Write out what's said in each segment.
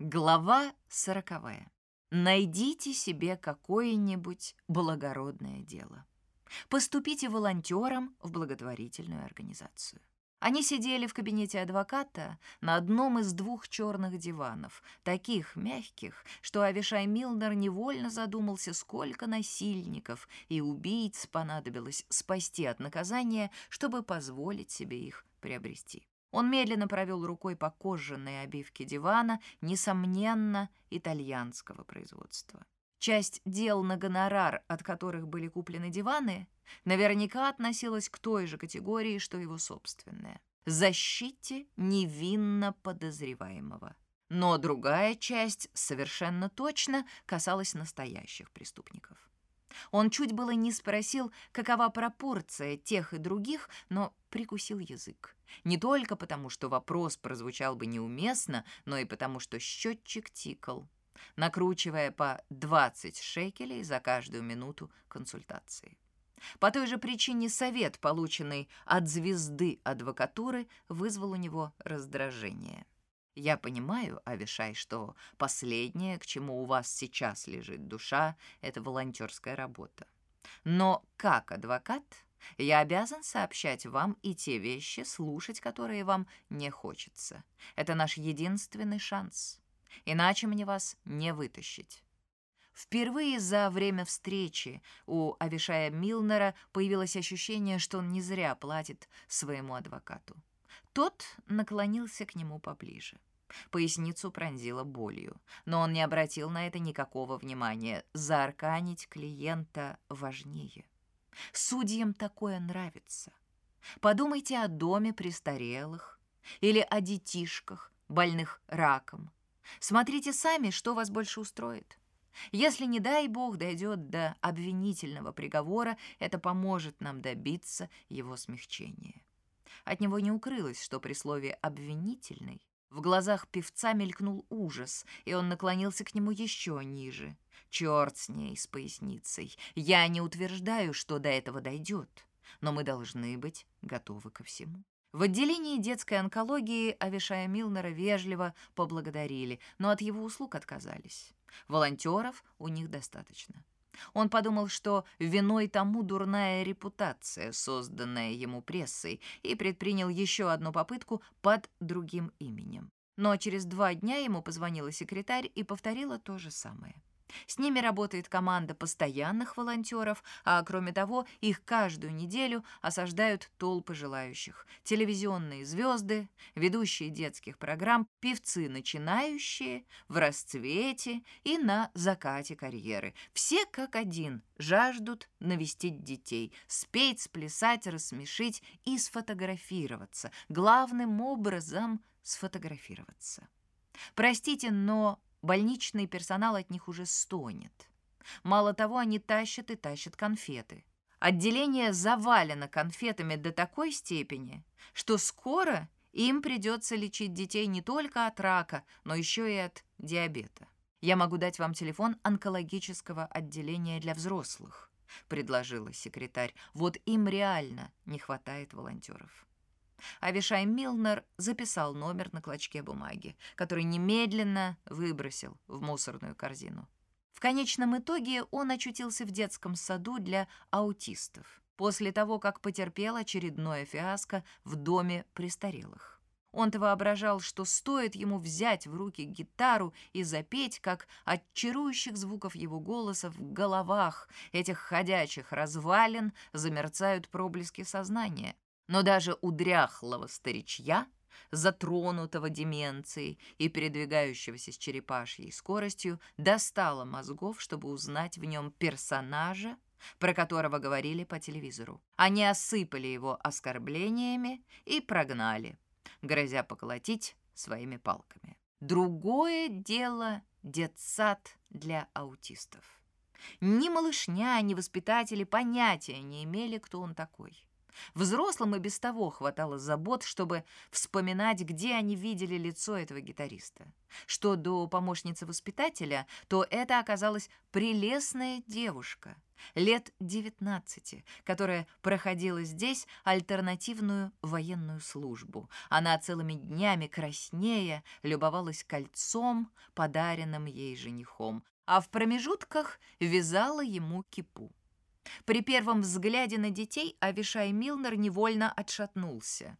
Глава сороковая. Найдите себе какое-нибудь благородное дело. Поступите волонтером в благотворительную организацию. Они сидели в кабинете адвоката на одном из двух черных диванов, таких мягких, что Авишай Милнер невольно задумался, сколько насильников и убийц понадобилось спасти от наказания, чтобы позволить себе их приобрести. Он медленно провел рукой по кожаной обивке дивана, несомненно, итальянского производства. Часть дел на гонорар, от которых были куплены диваны, наверняка относилась к той же категории, что его собственная – защите невинно подозреваемого. Но другая часть совершенно точно касалась настоящих преступников. Он чуть было не спросил, какова пропорция тех и других, но прикусил язык. Не только потому, что вопрос прозвучал бы неуместно, но и потому, что счетчик тикал, накручивая по 20 шекелей за каждую минуту консультации. По той же причине совет, полученный от звезды адвокатуры, вызвал у него раздражение. Я понимаю, Авишай, что последнее, к чему у вас сейчас лежит душа, это волонтерская работа. Но как адвокат я обязан сообщать вам и те вещи, слушать которые вам не хочется. Это наш единственный шанс. Иначе мне вас не вытащить. Впервые за время встречи у Авишая Милнера появилось ощущение, что он не зря платит своему адвокату. Тот наклонился к нему поближе. Поясницу пронзила болью, но он не обратил на это никакого внимания. Заарканить клиента важнее. Судьям такое нравится. Подумайте о доме престарелых или о детишках, больных раком. Смотрите сами, что вас больше устроит. Если, не дай бог, дойдет до обвинительного приговора, это поможет нам добиться его смягчения. От него не укрылось, что при слове «обвинительный» В глазах певца мелькнул ужас, и он наклонился к нему еще ниже. «Черт с ней, с поясницей. Я не утверждаю, что до этого дойдет, но мы должны быть готовы ко всему». В отделении детской онкологии Авишая Милнера вежливо поблагодарили, но от его услуг отказались. Волонтеров у них достаточно. Он подумал, что виной тому дурная репутация, созданная ему прессой, и предпринял еще одну попытку под другим именем. Но через два дня ему позвонила секретарь и повторила то же самое. С ними работает команда постоянных волонтеров, а кроме того, их каждую неделю осаждают толпы желающих. Телевизионные звезды, ведущие детских программ, певцы начинающие, в расцвете и на закате карьеры. Все как один жаждут навестить детей, спеть, сплясать, рассмешить и сфотографироваться. Главным образом сфотографироваться. Простите, но Больничный персонал от них уже стонет. Мало того, они тащат и тащат конфеты. Отделение завалено конфетами до такой степени, что скоро им придется лечить детей не только от рака, но еще и от диабета. Я могу дать вам телефон онкологического отделения для взрослых, предложила секретарь. Вот им реально не хватает волонтеров. Авишай Милнер записал номер на клочке бумаги, который немедленно выбросил в мусорную корзину. В конечном итоге он очутился в детском саду для аутистов после того, как потерпел очередное фиаско в доме престарелых. Он-то воображал, что стоит ему взять в руки гитару и запеть, как от чарующих звуков его голоса в головах этих ходячих развалин замерцают проблески сознания, но даже у дряхлого старичья, затронутого деменцией и передвигающегося с черепашьей скоростью, достало мозгов, чтобы узнать в нем персонажа, про которого говорили по телевизору. Они осыпали его оскорблениями и прогнали, грозя поколотить своими палками. Другое дело — детсад для аутистов. Ни малышня, ни воспитатели понятия не имели, кто он такой. Взрослым и без того хватало забот, чтобы вспоминать, где они видели лицо этого гитариста. Что до помощницы воспитателя, то это оказалась прелестная девушка, лет 19, которая проходила здесь альтернативную военную службу. Она целыми днями краснея любовалась кольцом, подаренным ей женихом, а в промежутках вязала ему кипу. При первом взгляде на детей Авишай Милнер невольно отшатнулся,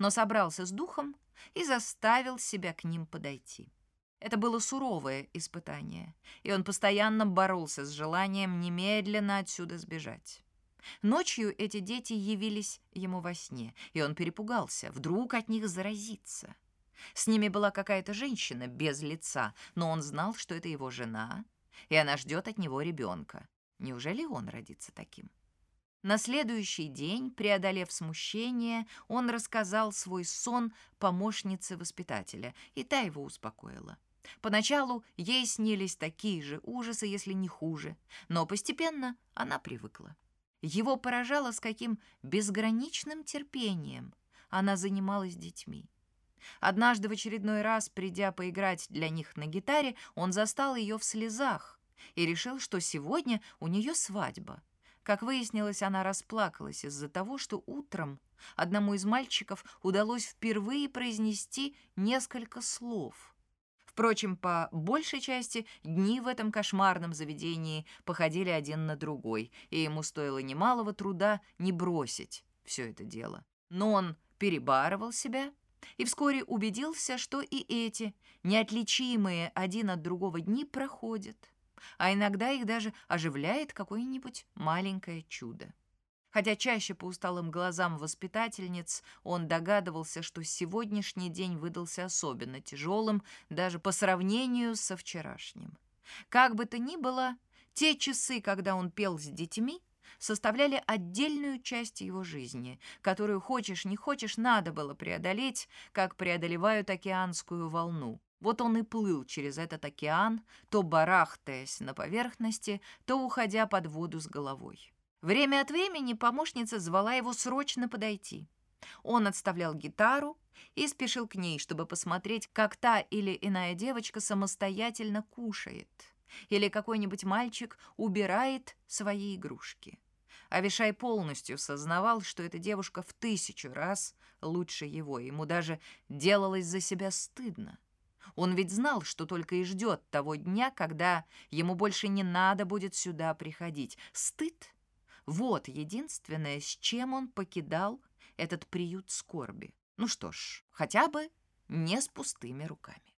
но собрался с духом и заставил себя к ним подойти. Это было суровое испытание, и он постоянно боролся с желанием немедленно отсюда сбежать. Ночью эти дети явились ему во сне, и он перепугался, вдруг от них заразиться. С ними была какая-то женщина без лица, но он знал, что это его жена, и она ждет от него ребенка. Неужели он родится таким? На следующий день, преодолев смущение, он рассказал свой сон помощнице воспитателя, и та его успокоила. Поначалу ей снились такие же ужасы, если не хуже, но постепенно она привыкла. Его поражало, с каким безграничным терпением она занималась детьми. Однажды в очередной раз, придя поиграть для них на гитаре, он застал ее в слезах, и решил, что сегодня у нее свадьба. Как выяснилось, она расплакалась из-за того, что утром одному из мальчиков удалось впервые произнести несколько слов. Впрочем, по большей части дни в этом кошмарном заведении походили один на другой, и ему стоило немалого труда не бросить все это дело. Но он перебарывал себя и вскоре убедился, что и эти, неотличимые один от другого дни, проходят а иногда их даже оживляет какое-нибудь маленькое чудо. Хотя чаще по усталым глазам воспитательниц он догадывался, что сегодняшний день выдался особенно тяжелым даже по сравнению со вчерашним. Как бы то ни было, те часы, когда он пел с детьми, составляли отдельную часть его жизни, которую, хочешь не хочешь, надо было преодолеть, как преодолевают океанскую волну. Вот он и плыл через этот океан, то барахтаясь на поверхности, то уходя под воду с головой. Время от времени помощница звала его срочно подойти. Он отставлял гитару и спешил к ней, чтобы посмотреть, как та или иная девочка самостоятельно кушает, или какой-нибудь мальчик убирает свои игрушки. Авишай полностью сознавал, что эта девушка в тысячу раз лучше его, ему даже делалось за себя стыдно. Он ведь знал, что только и ждет того дня, когда ему больше не надо будет сюда приходить. Стыд — вот единственное, с чем он покидал этот приют скорби. Ну что ж, хотя бы не с пустыми руками.